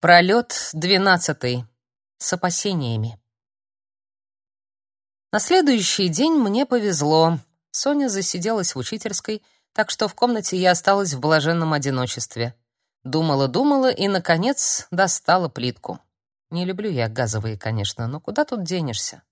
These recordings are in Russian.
Пролет двенадцатый. С опасениями. На следующий день мне повезло. Соня засиделась в учительской, так что в комнате я осталась в блаженном одиночестве. Думала-думала и, наконец, достала плитку. Не люблю я газовые, конечно, но куда тут денешься?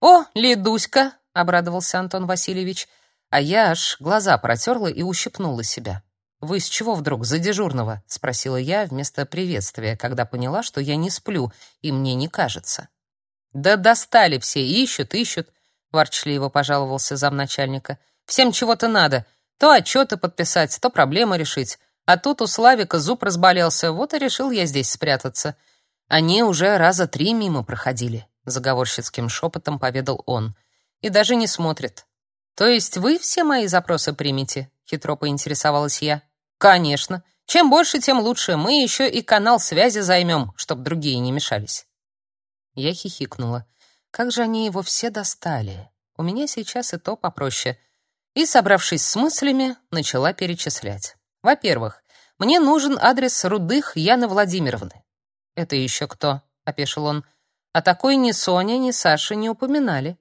«О, Лидуська!» — обрадовался Антон Васильевич, а я аж глаза протерла и ущипнула себя. «Вы с чего вдруг за дежурного?» — спросила я вместо приветствия, когда поняла, что я не сплю, и мне не кажется. «Да достали все, ищут, ищут», — ворчливо пожаловался замначальника. «Всем чего-то надо. То отчеты подписать, то проблемы решить. А тут у Славика зуб разболелся, вот и решил я здесь спрятаться. Они уже раза три мимо проходили», — заговорщицким шепотом поведал он. «И даже не смотрят. То есть вы все мои запросы примете?» — хитро поинтересовалась я. Конечно. Чем больше, тем лучше. Мы еще и канал связи займем, чтоб другие не мешались. Я хихикнула. Как же они его все достали? У меня сейчас и то попроще. И, собравшись с мыслями, начала перечислять. Во-первых, мне нужен адрес Рудых Яны Владимировны. Это еще кто? опешил он. А такой ни Соня, ни Саша не упоминали.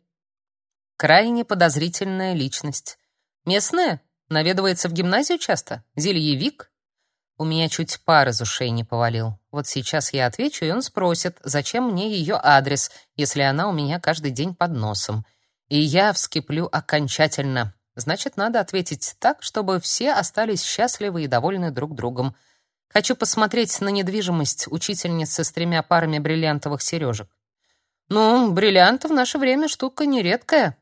Крайне подозрительная личность. Местная? Наведывается в гимназию часто? Зельевик? У меня чуть пар из ушей не повалил. Вот сейчас я отвечу, и он спросит, зачем мне ее адрес, если она у меня каждый день под носом. И я вскиплю окончательно. Значит, надо ответить так, чтобы все остались счастливы и довольны друг другом. Хочу посмотреть на недвижимость учительницы с тремя парами бриллиантовых сережек. Ну, бриллианты в наше время штука нередкая.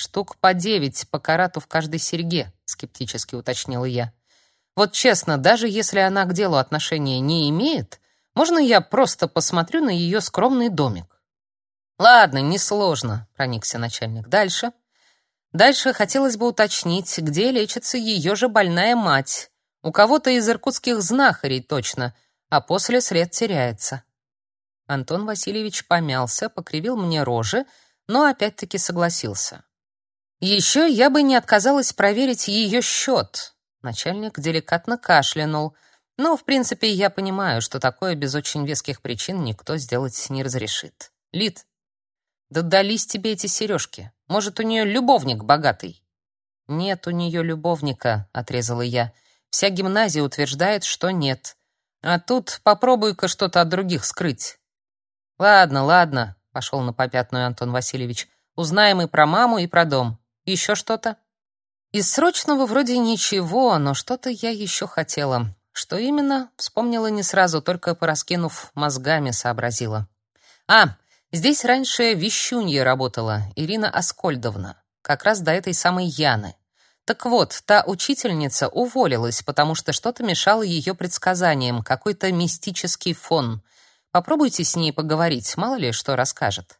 Штук по девять по карату в каждой серьге, скептически уточнила я. Вот честно, даже если она к делу отношения не имеет, можно я просто посмотрю на ее скромный домик? Ладно, несложно, проникся начальник. Дальше. Дальше хотелось бы уточнить, где лечится ее же больная мать. У кого-то из иркутских знахарей точно, а после след теряется. Антон Васильевич помялся, покривил мне рожи, но опять-таки согласился. Еще я бы не отказалась проверить ее счет. Начальник деликатно кашлянул. Но, в принципе, я понимаю, что такое без очень веских причин никто сделать не разрешит. Лид, да дались тебе эти сережки. Может, у нее любовник богатый? Нет у нее любовника, отрезала я. Вся гимназия утверждает, что нет. А тут попробуй-ка что-то от других скрыть. Ладно, ладно, пошел на попятную Антон Васильевич. Узнаем и про маму, и про дом. Еще что-то? Из срочного вроде ничего, но что-то я еще хотела. Что именно, вспомнила не сразу, только пораскинув мозгами сообразила. А, здесь раньше вещунья работала, Ирина Аскольдовна, как раз до этой самой Яны. Так вот, та учительница уволилась, потому что что-то мешало ее предсказаниям, какой-то мистический фон. Попробуйте с ней поговорить, мало ли что расскажет.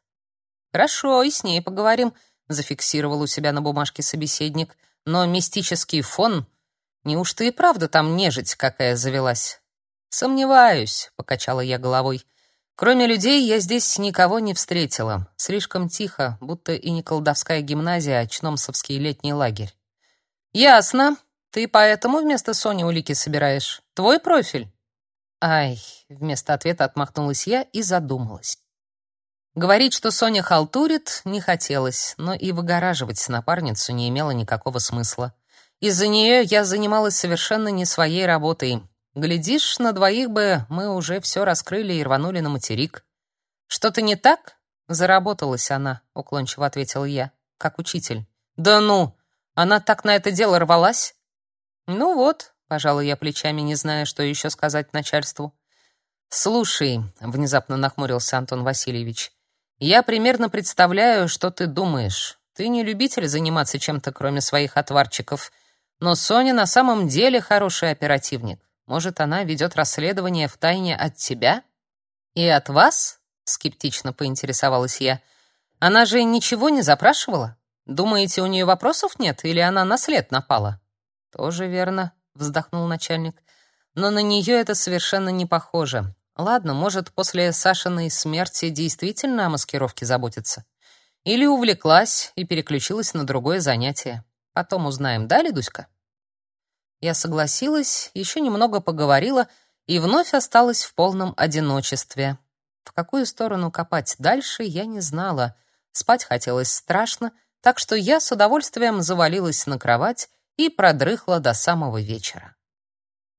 Хорошо, и с ней поговорим зафиксировал у себя на бумажке собеседник. Но мистический фон, неужто и правда там нежить какая завелась? Сомневаюсь, покачала я головой. Кроме людей я здесь никого не встретила. Слишком тихо, будто и не колдовская гимназия, а чномсовский летний лагерь. Ясно. Ты поэтому вместо Сони улики собираешь? Твой профиль? Ай, вместо ответа отмахнулась я и задумалась. Говорить, что Соня халтурит, не хотелось, но и выгораживать напарницу не имело никакого смысла. Из-за нее я занималась совершенно не своей работой. Глядишь, на двоих бы мы уже все раскрыли и рванули на материк. Что-то не так? Заработалась она, уклончиво ответил я, как учитель. Да ну, она так на это дело рвалась? Ну вот, пожалуй, я плечами, не зная, что еще сказать начальству. Слушай, внезапно нахмурился Антон Васильевич. Я примерно представляю, что ты думаешь. Ты не любитель заниматься чем-то, кроме своих отварчиков. Но Соня на самом деле хороший оперативник. Может, она ведет расследование в тайне от тебя? И от вас? Скептично поинтересовалась я. Она же ничего не запрашивала? Думаете, у нее вопросов нет или она на след напала? Тоже верно, вздохнул начальник. Но на нее это совершенно не похоже. Ладно, может, после Сашиной смерти действительно о маскировке заботится. Или увлеклась и переключилась на другое занятие. Потом узнаем, да, Лидуська? Я согласилась, еще немного поговорила и вновь осталась в полном одиночестве. В какую сторону копать дальше, я не знала. Спать хотелось страшно, так что я с удовольствием завалилась на кровать и продрыхла до самого вечера.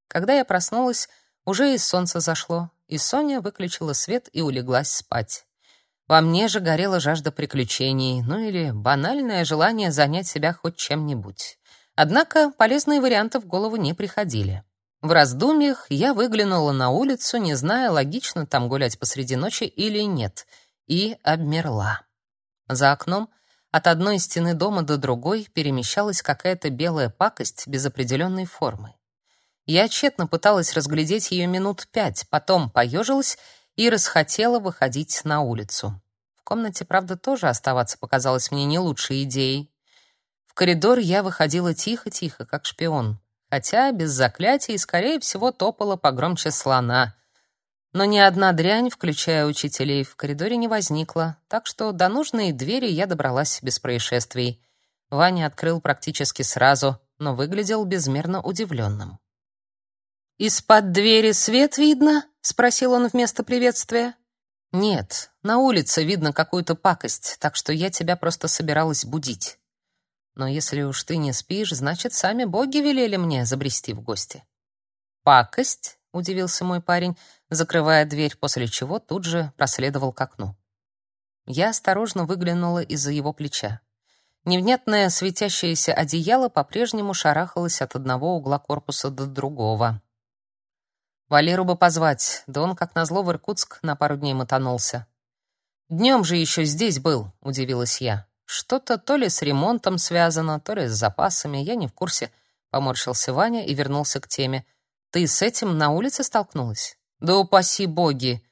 Когда я проснулась, уже и солнце зашло, и Соня выключила свет и улеглась спать. Во мне же горела жажда приключений, ну или банальное желание занять себя хоть чем-нибудь. Однако полезные варианты в голову не приходили. В раздумьях я выглянула на улицу, не зная, логично там гулять посреди ночи или нет, и обмерла. За окном от одной стены дома до другой перемещалась какая-то белая пакость без определенной формы. Я тщетно пыталась разглядеть ее минут пять, потом поежилась и расхотела выходить на улицу. В комнате, правда, тоже оставаться показалось мне не лучшей идеей. В коридор я выходила тихо-тихо, как шпион, хотя без заклятий скорее всего, топала погромче слона. Но ни одна дрянь, включая учителей, в коридоре не возникла, так что до нужной двери я добралась без происшествий. Ваня открыл практически сразу, но выглядел безмерно удивленным. «Из-под двери свет видно?» — спросил он вместо приветствия. «Нет, на улице видно какую-то пакость, так что я тебя просто собиралась будить. Но если уж ты не спишь, значит, сами боги велели мне забрести в гости». «Пакость?» — удивился мой парень, закрывая дверь, после чего тут же проследовал к окну. Я осторожно выглянула из-за его плеча. Невнятное светящееся одеяло по-прежнему шарахалось от одного угла корпуса до другого. Валеру бы позвать, да он, как назло, в Иркутск на пару дней мотанулся. Днем же еще здесь был, удивилась я. Что-то то ли с ремонтом связано, то ли с запасами, я не в курсе. Поморщился Ваня и вернулся к теме. Ты с этим на улице столкнулась? Да упаси боги.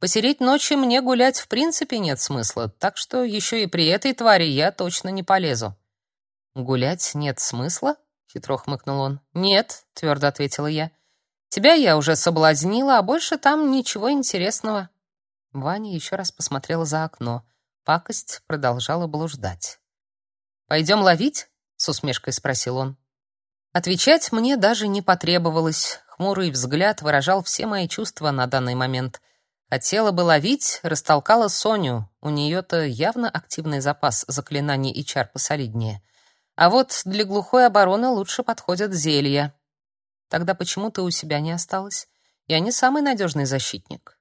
Посереть ночью мне гулять в принципе нет смысла, так что еще и при этой твари я точно не полезу. Гулять нет смысла? хитро хмыкнул он. Нет, твердо ответила я. Тебя я уже соблазнила, а больше там ничего интересного. Ваня еще раз посмотрела за окно. Пакость продолжала блуждать. Пойдем ловить? с усмешкой спросил он. Отвечать мне даже не потребовалось. Хмурый взгляд выражал все мои чувства на данный момент. Хотела бы ловить, растолкала Соню. У нее-то явно активный запас заклинаний и чар посолиднее. А вот для глухой обороны лучше подходят зелья. Тогда почему ты у себя не осталась? Я не самый надежный защитник.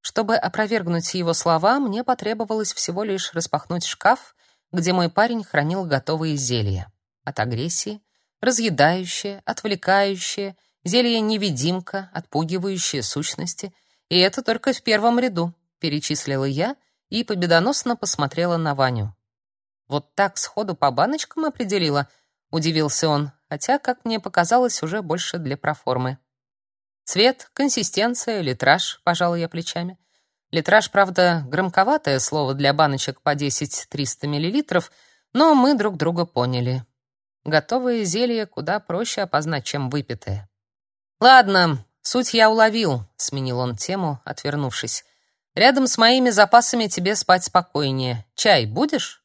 Чтобы опровергнуть его слова, мне потребовалось всего лишь распахнуть шкаф, где мой парень хранил готовые зелья. От агрессии, разъедающие, отвлекающие, зелье-невидимка, отпугивающие сущности. И это только в первом ряду, перечислила я и победоносно посмотрела на Ваню. Вот так сходу по баночкам определила, удивился он хотя, как мне показалось, уже больше для проформы. Цвет, консистенция, литраж, пожалуй, я плечами. Литраж, правда, громковатое слово для баночек по 10-300 мл, но мы друг друга поняли. Готовые зелья куда проще опознать, чем выпитые. Ладно, суть я уловил, сменил он тему, отвернувшись. Рядом с моими запасами тебе спать спокойнее. Чай будешь?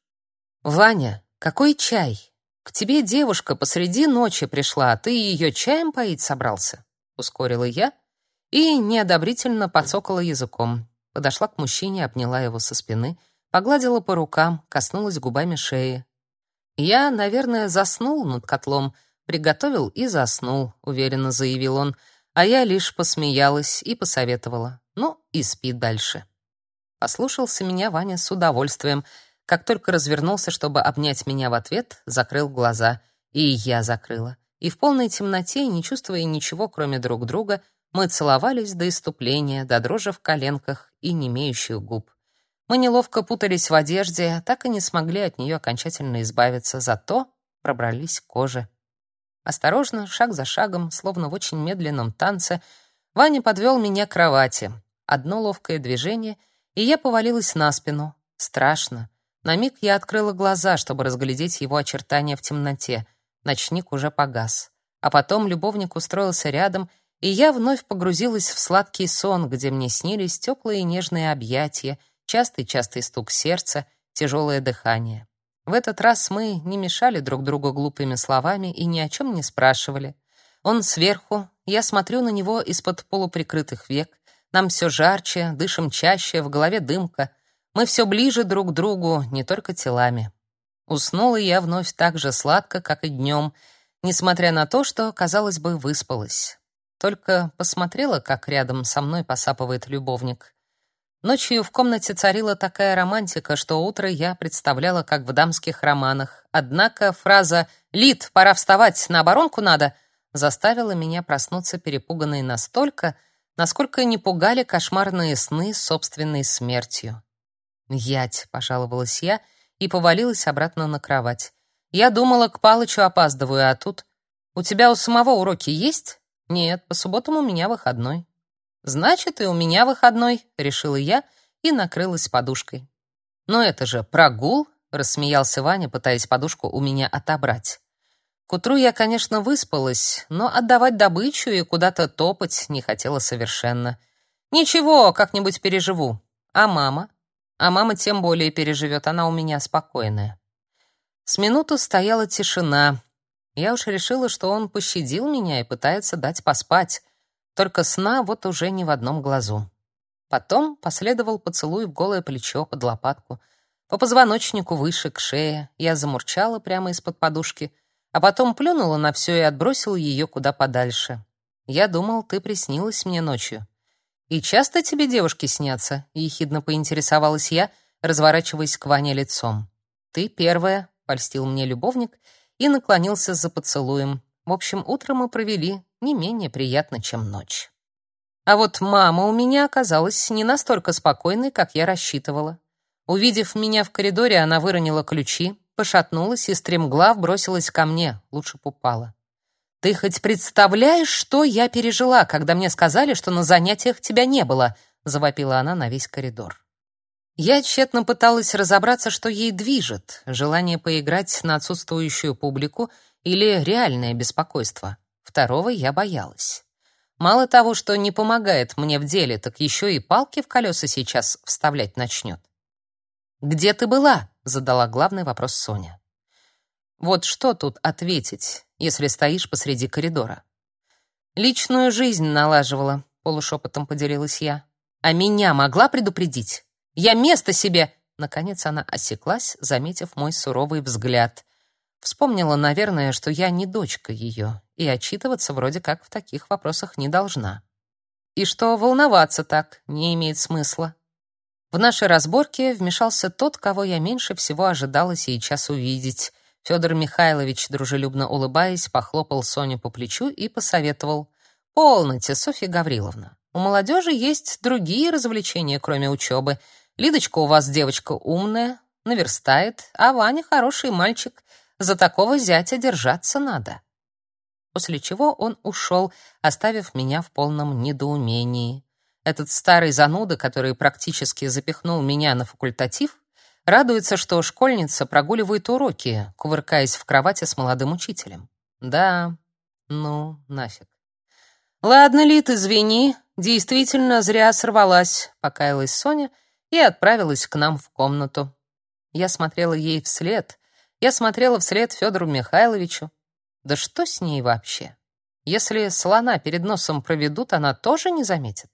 Ваня, какой чай? К тебе девушка посреди ночи пришла, а ты ее чаем поить собрался? ускорила я и неодобрительно подсокала языком. Подошла к мужчине, обняла его со спины, погладила по рукам, коснулась губами шеи. Я, наверное, заснул над котлом, приготовил и заснул, уверенно заявил он, а я лишь посмеялась и посоветовала: "Ну, и спи дальше". Послушался меня Ваня с удовольствием как только развернулся, чтобы обнять меня в ответ, закрыл глаза. И я закрыла. И в полной темноте, не чувствуя ничего, кроме друг друга, мы целовались до иступления, до дрожи в коленках и немеющих губ. Мы неловко путались в одежде, так и не смогли от нее окончательно избавиться, зато пробрались к коже. Осторожно, шаг за шагом, словно в очень медленном танце, Ваня подвел меня к кровати. Одно ловкое движение, и я повалилась на спину. Страшно. На миг я открыла глаза, чтобы разглядеть его очертания в темноте. Ночник уже погас. А потом любовник устроился рядом, и я вновь погрузилась в сладкий сон, где мне снились теплые и нежные объятия, частый-частый стук сердца, тяжелое дыхание. В этот раз мы не мешали друг другу глупыми словами и ни о чем не спрашивали. Он сверху, Я смотрю на него из-под полуприкрытых век. Нам все жарче, дышим чаще, в голове дымка. Мы все ближе друг к другу, не только телами. Уснула я вновь так же сладко, как и днем, несмотря на то, что, казалось бы, выспалась. Только посмотрела, как рядом со мной посапывает любовник. Ночью в комнате царила такая романтика, что утро я представляла, как в дамских романах. Однако фраза «Лид, пора вставать, на оборонку надо» заставила меня проснуться перепуганной настолько, насколько не пугали кошмарные сны собственной смертью. «Ять», — пожаловалась я и повалилась обратно на кровать. «Я думала, к Палычу опаздываю, а тут...» «У тебя у самого уроки есть?» «Нет, по субботам у меня выходной». Значит, и у меня выходной, решила я и накрылась подушкой. Но это же прогул, рассмеялся Ваня, пытаясь подушку у меня отобрать. К утру я, конечно, выспалась, но отдавать добычу и куда-то топать не хотела совершенно. Ничего, как-нибудь переживу. А мама? А мама тем более переживет, она у меня спокойная. С минуту стояла тишина. Я уж решила, что он пощадил меня и пытается дать поспать. Только сна вот уже ни в одном глазу. Потом последовал поцелуй в голое плечо под лопатку, по позвоночнику выше, к шее. Я замурчала прямо из-под подушки, а потом плюнула на все и отбросила ее куда подальше. Я думал, ты приснилась мне ночью. И часто тебе девушки снятся? ехидно поинтересовалась я, разворачиваясь к Ване лицом. Ты первая, польстил мне любовник и наклонился за поцелуем. В общем, утро мы провели не менее приятно, чем ночь. А вот мама у меня оказалась не настолько спокойной, как я рассчитывала. Увидев меня в коридоре, она выронила ключи, пошатнулась и стремглав бросилась ко мне, лучше б упала. «Ты хоть представляешь, что я пережила, когда мне сказали, что на занятиях тебя не было?» — завопила она на весь коридор. Я тщетно пыталась разобраться, что ей движет — желание поиграть на отсутствующую публику или реальное беспокойство. Второго я боялась. Мало того, что не помогает мне в деле, так еще и палки в колеса сейчас вставлять начнет. «Где ты была?» — задала главный вопрос Соня. Вот что тут ответить, если стоишь посреди коридора? Личную жизнь налаживала, полушепотом поделилась я. А меня могла предупредить? Я место себе... Наконец она осеклась, заметив мой суровый взгляд. Вспомнила, наверное, что я не дочка ее, и отчитываться вроде как в таких вопросах не должна. И что волноваться так не имеет смысла. В нашей разборке вмешался тот, кого я меньше всего ожидала сейчас увидеть. Федор Михайлович, дружелюбно улыбаясь, похлопал Соню по плечу и посоветовал: "Полноте, Софья Гавриловна. У молодежи есть другие развлечения, кроме учебы. Лидочка у вас девочка умная, наверстает, а Ваня хороший мальчик. За такого зятя держаться надо. После чего он ушел, оставив меня в полном недоумении. Этот старый зануда, который практически запихнул меня на факультатив, радуется, что школьница прогуливает уроки, кувыркаясь в кровати с молодым учителем. Да, ну, нафиг. Ладно, Лит, извини, действительно зря сорвалась, покаялась Соня и отправилась к нам в комнату. Я смотрела ей вслед, я смотрела вслед Федору Михайловичу. Да что с ней вообще? Если слона перед носом проведут, она тоже не заметит.